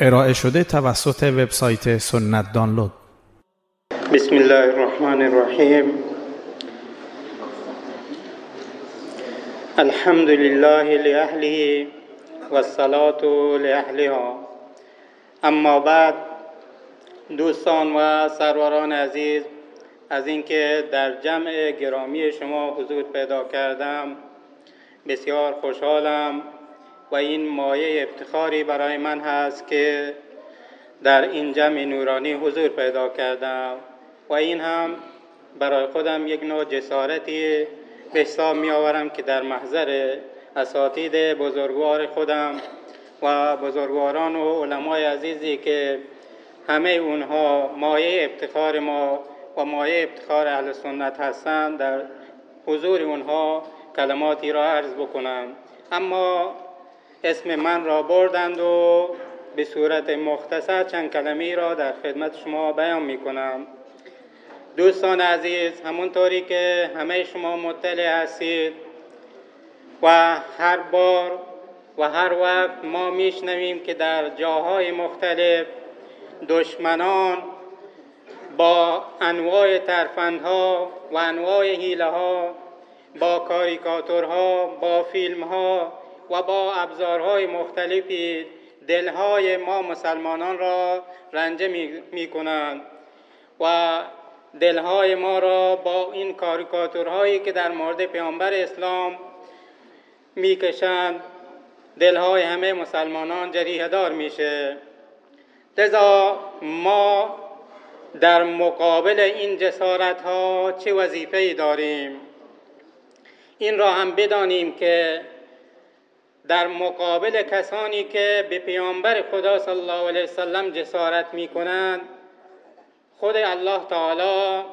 ارائه شده توسط وبسایت سنت دانلود. بسم الله الرحمن الرحیم. الحمد لله لأهله والصلاة لأهلها. اما بعد دوستان و سروران عزیز از اینکه در جمع گرامی شما حضور پیدا کردم بسیار خوشحالم. و این مایه افتخاری برای من هست که در این جمع نورانی حضور پیدا کردم و این هم برای خودم یک نوع جسارتی به حساب می آورم که در محضر اساتید بزرگوار خودم و بزرگواران و علمای عزیزی که همه اونها مایه افتخار ما و مایه افتخار اهل سنت هستند در حضور اونها کلماتی را عرض بکنم. اما اسم من را بردند و به صورت مختصر چند کلمه را در خدمت شما بیان می کنم دوستان عزیز همونطوری که همه شما مطلع هستید و هر بار و هر وقت ما میشنویم که در جاهای مختلف دشمنان با انواع ترفندها و انواع حیله ها با کاریکاتورها با فیلم ها و با ابزارهای مختلفی دلهای ما مسلمانان را رنجه می کنند و دلهای ما را با این کاریکاتورهایی که در مورد پیامبر اسلام می‌کشند دلهای همه مسلمانان جریه دار میشه. لذا ما در مقابل این جسارت ها چه وظیفه داریم؟ این را هم بدانیم که در مقابل کسانی که به پیامبر خدا صلی الله علیه وسلم جسارت می کنند خود الله تعالی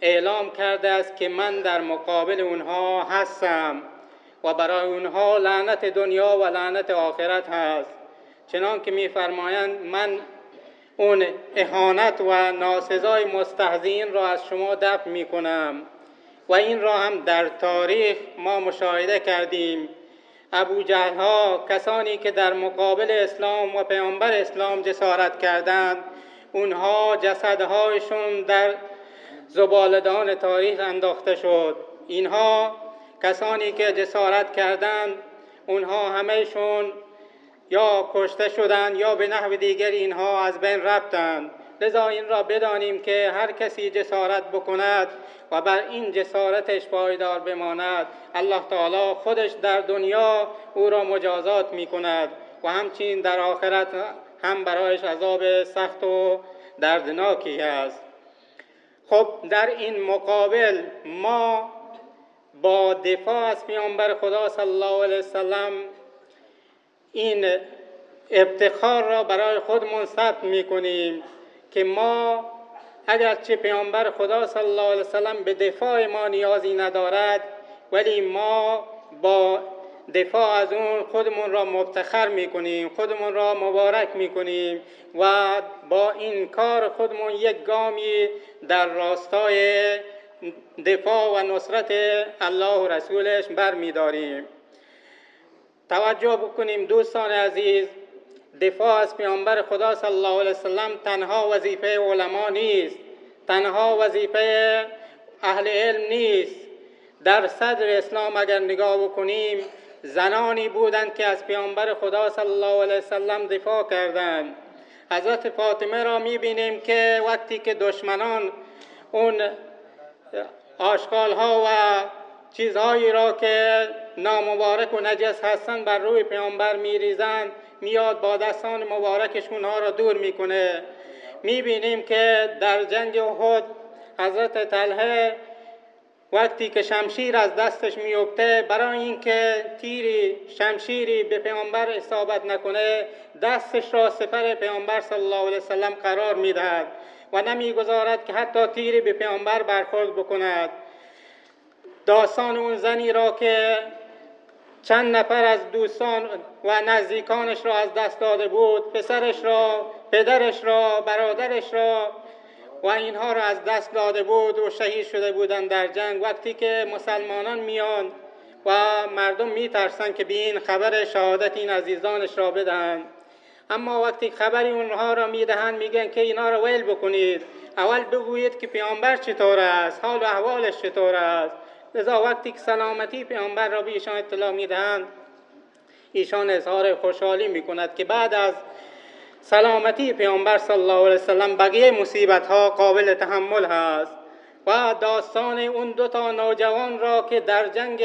اعلام کرده است که من در مقابل اونها هستم و برای اونها لعنت دنیا و لعنت آخرت هست. چنان که میفرمایند من اون اهانت و ناسزای مستهزین را از شما دفع می کنم و این را هم در تاریخ ما مشاهده کردیم. ابو جهل ها کسانی که در مقابل اسلام و پیامبر اسلام جسارت کردند اونها جسدهایشون در زبالدان تاریخ انداخته شد. اینها کسانی که جسارت کردند اونها همهشون یا کشته شدند یا به نحو دیگر اینها از بین رفتند. لذا این را بدانیم که هر کسی جسارت بکند و بر این جسارتش پایدار بماند. الله تعالی خودش در دنیا او را مجازات می کند و همچنین در آخرت هم برایش عذاب سخت و دردناکی است. خب در این مقابل ما با دفاع از پیامبر خدا صلی الله علیه وسلم این افتخار را برای خودمون ثبت می کنیم که ما اگرچه پیامبر خدا صلی الله علیه وسلم به دفاع ما نیازی ندارد ولی ما با دفاع از اون خودمون را مفتخر می‌کنیم خودمون را مبارک می‌کنیم و با این کار خودمون یک گامی در راستای دفاع و نصرت الله و رسولش بر میداریم توجه بکنیم دوستان عزیز دفاع از پیامبر خدا صلی الله علیه وسلم تنها وظیفه علما نیست. تنها وظیفه اهل علم نیست. در صدر اسلام اگر نگاه بکنیم زنانی بودند که از پیامبر خدا صلی الله علیه وسلم دفاع کردند. حضرت فاطمه را می‌بینیم که وقتی که دشمنان اون آشغال ها و چیزهایی را که نامبارک و نجس هستند بر روی پیامبر میریزند. میاد با دستان مبارکش اونها را دور می‌کنه. می‌بینیم که در جنگ احد حضرت طلحه وقتی که شمشیر از دستش میفته برای اینکه تیری شمشیری به پیامبر اصابت نکنه دستش را سفر پیامبر صلی الله علیه وسلم قرار می‌دهد و نمی‌گذارد که حتی تیری به پیامبر برخورد بکند. داستان اون زنی را که چند نفر از دوستان و نزدیکانش را از دست داده بود پسرش را پدرش را برادرش را و اینها را از دست داده بود و شهید شده بودند در جنگ. وقتی که مسلمانان میان و مردم میترسند که به این خبر شهادت این عزیزانش را بدهند. اما وقتی خبری اونها را می‌دهند میگن که اینا را ویل بکنید. اول بگویید که پیامبر چطور است؟ حال و احوالش چطور است؟ لذا وقتی که سلامتی پیامبر را به ایشان اطلاع می‌دهند. ایشان اظهار خوشحالی می‌کند که بعد از سلامتی پیامبر صلی الله علیه وسلم بقیه مصیبت ها قابل تحمل هست و داستان اون دو تا نوجوان را که در جنگ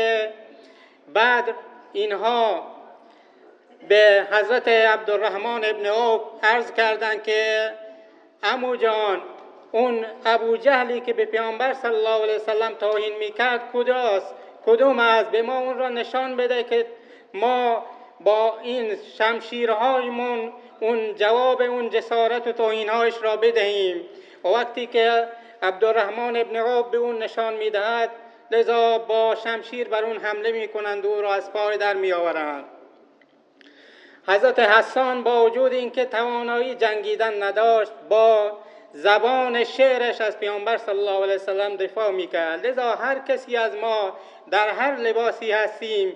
بعد اینها به حضرت عبدالرحمن ابن عوف عرض کردند که امو جان اون ابو جهلی که به پیامبر صلی الله علیه وسلم توهین می‌کرد کجاست کدوم است به ما اون را نشان بده که ما با این شمشیرهایمون اون جواب اون جسارت و توهینهایش را بدهیم. و وقتی که عبدالرحمن ابن عوف به اون نشان می‌دهد لذا با شمشیر بر اون حمله می‌کنند و او را از پای در میآورند. حضرت حسان با وجود اینکه توانایی جنگیدن نداشت با زبان شعرش از پیامبر صلی الله علیه وسلم دفاع می‌کرد. لذا هر کسی از ما در هر لباسی هستیم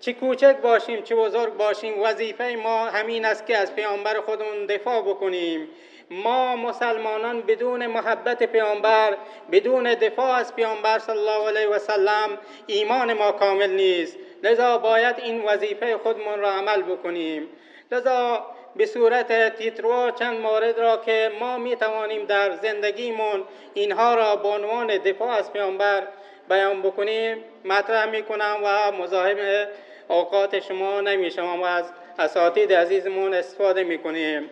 چه کوچک باشیم چه بزرگ باشیم وظیفه ما همین است که از پیامبر خودمون دفاع بکنیم. ما مسلمانان بدون محبت پیامبر بدون دفاع از پیامبر صلی الله علیه و سلم ایمان ما کامل نیست. لذا باید این وظیفه خودمون را عمل بکنیم. لذا به صورت تیترو چند مورد را که ما می توانیم در زندگیمون اینها را به عنوان دفاع از پیامبر بیان بکنیم مطرح می کنم و مزاحم اوقات شما نمی شما و از اساتید عزیزمون استفاده می کنیم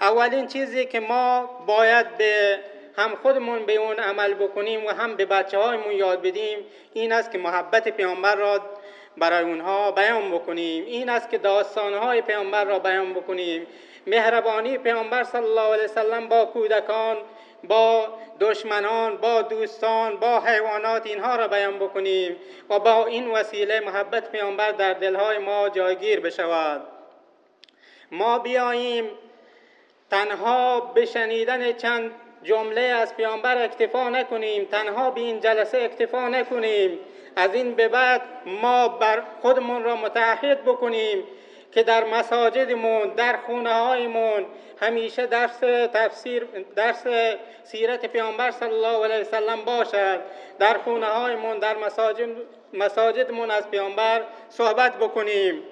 اولین چیزی که ما باید به هم خودمون به اون عمل بکنیم و هم به بچه هایمون یاد بدیم این است که محبت پیامبر را برای اونها بیان بکنیم. این است که داستانهای پیامبر را بیان بکنیم. مهربانی پیامبر صلی الله علیه وسلم با کودکان با دشمنان با دوستان با حیوانات اینها را بیان بکنیم و با این وسیله محبت پیامبر در دلهای ما جایگیر بشود. ما بیاییم تنها به شنیدن چند جمله از پیامبر اکتفا نکنیم تنها به این جلسه اکتفا نکنیم. از این به بعد ما بر خودمون را متعهد بکنیم که در مساجدمون در خونه هایمون همیشه درس تفسیر درس سیرت پیامبر صلی الله علیه وسلم باشد در خونه هایمون در مساجد مساجدمون از پیامبر صحبت بکنیم.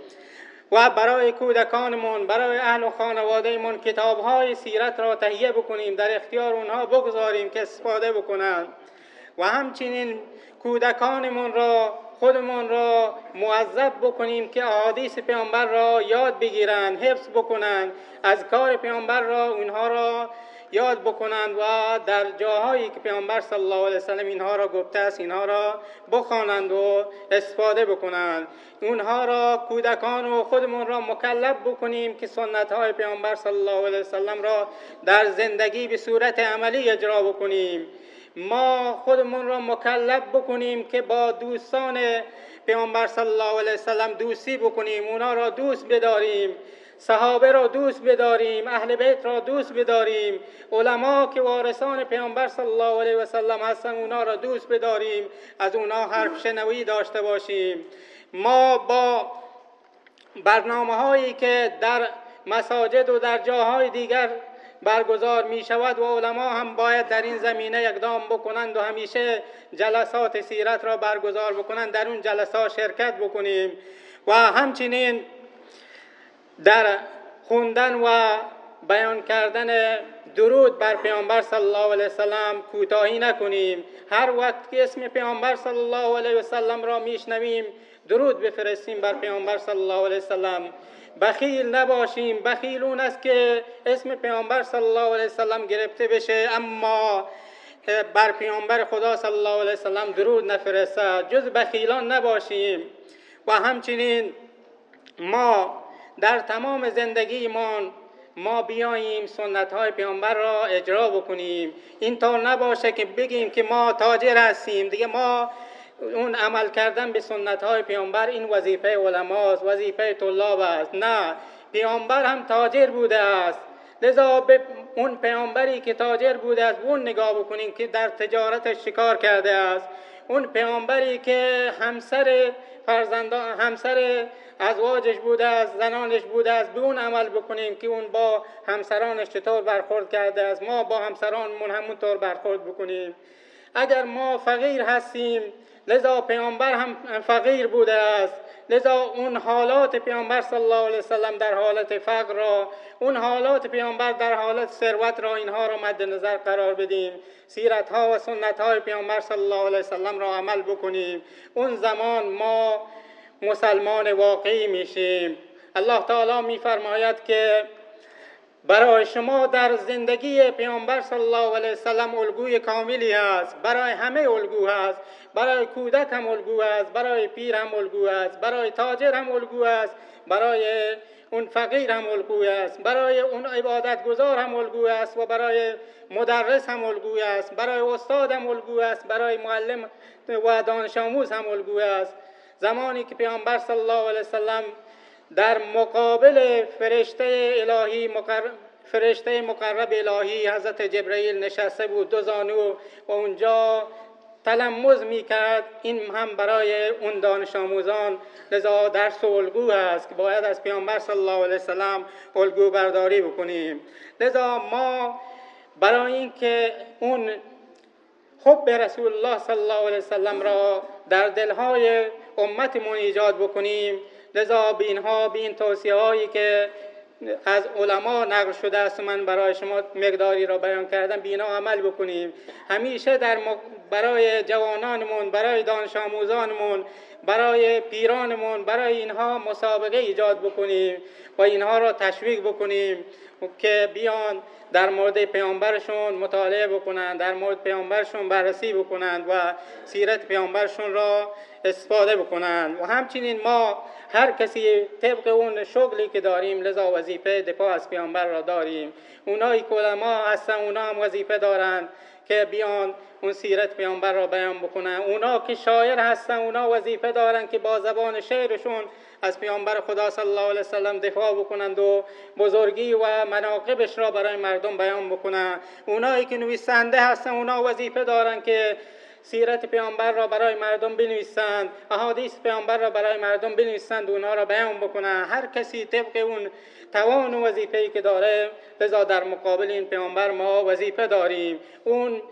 و برای کودکانمون برای اهل و خانوادهمون کتاب های سیرت را تهیه بکنیم در اختیار اونها بگذاریم که استفاده بکنند. و همچنین کودکانمون را خودمون را معذب بکنیم که احادیث پیامبر را یاد بگیرند حفظ بکنند از کار پیامبر را اونها را یاد بکنند و در جاهایی که پیامبر صلی الله علیه وسلم اینها را گفته است اینها را بخوانند و استفاده بکنند. اونها را کودکان و خودمون را مکلف بکنیم که سنت های پیامبر صلی الله علیه وسلم را در زندگی به صورت عملی اجرا بکنیم. ما خودمون را مکلف بکنیم که با دوستان پیامبر صلی الله علیه وسلم دوستی بکنیم اونا را دوست بداریم صحابه را دوست بداریم اهل بیت را دوست بداریم علما که وارثان پیامبر صلی الله علیه و سلم هستن اونا را دوست بداریم از اونا حرف شنوی داشته باشیم. ما با برنامه هایی که در مساجد و در جاهای دیگر برگزار می شود و علما هم باید در این زمینه اقدام بکنند و همیشه جلسات سیرت را برگزار بکنند در اون جلسات شرکت بکنیم و همچنین در خوندن و بیان کردن درود بر پیامبر صلی الله علیه وسلم. کوتاهی نکنیم. هر وقت که اسم پیامبر صلی الله علیه وسلم را میشنویم درود بفرستیم بر پیامبر صلی الله علیه وسلم. بخیل نباشیم. بخیل اون است که اسم پیامبر صلی الله علیه وسلم گرفته بشه. اما بر پیامبر خدا صلی الله علیه وسلم درود نفرستد. جز بخیلان نباشیم. و همچنین ما در تمام زندگیمان ما بیاییم سنت های پیامبر را اجرا بکنیم. اینطور نباشه که بگیم که ما تاجر هستیم. دیگه ما اون عمل کردن به سنت های پیامبر این وظیفه علماست وظیفه طلاب است. نه پیامبر هم تاجر بوده است. لذا به اون پیامبری که تاجر بوده است اون نگاه بکنیم که در تجارت شکار کرده است. اون پیامبری که همسر فرزندان همسر ازواجش بوده است زنانش بوده است به اون عمل بکنیم که اون با همسرانش چطور برخورد کرده است. ما با همسرانمون همونطور برخورد بکنیم. اگر ما فقیر هستیم لذا پیامبر هم فقیر بوده است. لذا اون حالات پیامبر صلی الله علیه وسلم در حالت فقر را اون حالات پیامبر در حالت ثروت را اینها را مد نظر قرار بدیم. سیرت ها و سنت های پیامبر صلی الله علیه وسلم را عمل بکنیم. اون زمان ما مسلمان واقعی میشیم. الله تعالی میفرماید که برای شما در زندگی پیامبر صلی الله علیه وسلم الگوی کاملی است. برای همه الگو است برای کودک هم الگو است. برای پیر هم الگو است. برای تاجر هم الگو است. برای اون فقیر هم الگو است. برای اون عبادت گذار هم الگو است و برای مدرس هم الگو است. برای استاد هم الگو است. برای معلم و دانش آموز هم الگو است. زمانی که پیامبر صلی الله علیه وسلم در مقابل فرشته الهی مقرب فرشته مقرب الهی حضرت جبرئیل نشسته بود دو زانو و اونجا تلمز می کرد این هم برای اون دانش آموزان لذا درس و الگو است که باید از پیامبر صلی الله علیه وسلم الگو برداری بکنیم. لذا ما برای اینکه اون حب رسول الله صلی الله علیه وسلم را در دلهای امتمون ایجاد بکنیم. لذا به اینها به این توصیه هایی که از علما نقل شده است. من برای شما مقداری را بیان کردم. بینا عمل بکنیم. همیشه در برای جوانانمون برای دانش آموزانمون برای پیرانمون برای اینها مسابقه ایجاد بکنیم و اینها را تشویق بکنیم که بیان در مورد پیامبرشون مطالعه بکنند در مورد پیامبرشون بررسی بکنند و سیرت پیامبرشون را استفاده بکنند و همچنین ما هر کسی طبق اون شغلی که داریم لذا وظیفه دفاع از پیامبر را داریم. اونایی که علما هستن اونا هم وظیفه دارند که بیان اون سیرت پیامبر را بیان بکنن. اونا که شاعر هستن اونا وظیفه دارن که با زبان شعرشون از پیامبر خدا صلی الله علیه وسلم دفاع بکنند و بزرگی و مناقبش را برای مردم بیان بکنند اونایی که نویسنده هستن اونا وظیفه دارن که سیرت پیامبر را برای مردم بنویسند. احادیث پیامبر را برای مردم بنویسند. و اونا را بیان بکنند. هر کسی طبق اون توان و وظیفه‌ای که داره لذا در مقابل این پیامبر ما وظیفه داریم. اون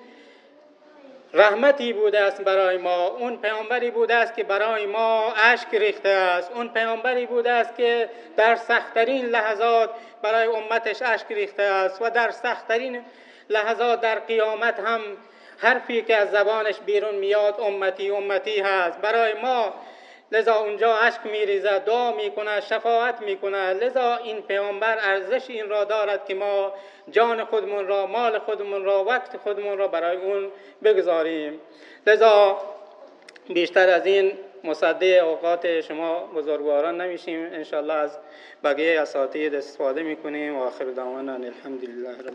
رحمتی بوده است برای ما. اون پیامبری بوده است که برای ما اشک ریخته است. اون پیامبری بوده است که در سختترین لحظات برای امتش اشک ریخته است و در سختترین لحظات در قیامت هم حرفی که از زبانش بیرون میاد امتی امتی هست. برای ما لذا اونجا اشک میریزد دعا می‌کنه شفاعت می‌کنه. لذا این پیامبر ارزش این را دارد که ما جان خودمون را مال خودمون را وقت خودمون را برای اون بگذاریم. لذا بیشتر از این مصده اوقات شما بزرگواران نمیشیم. انشالله از بقیه اساتید استفاده می‌کنیم. و آخر دعوانا الحمدلله رب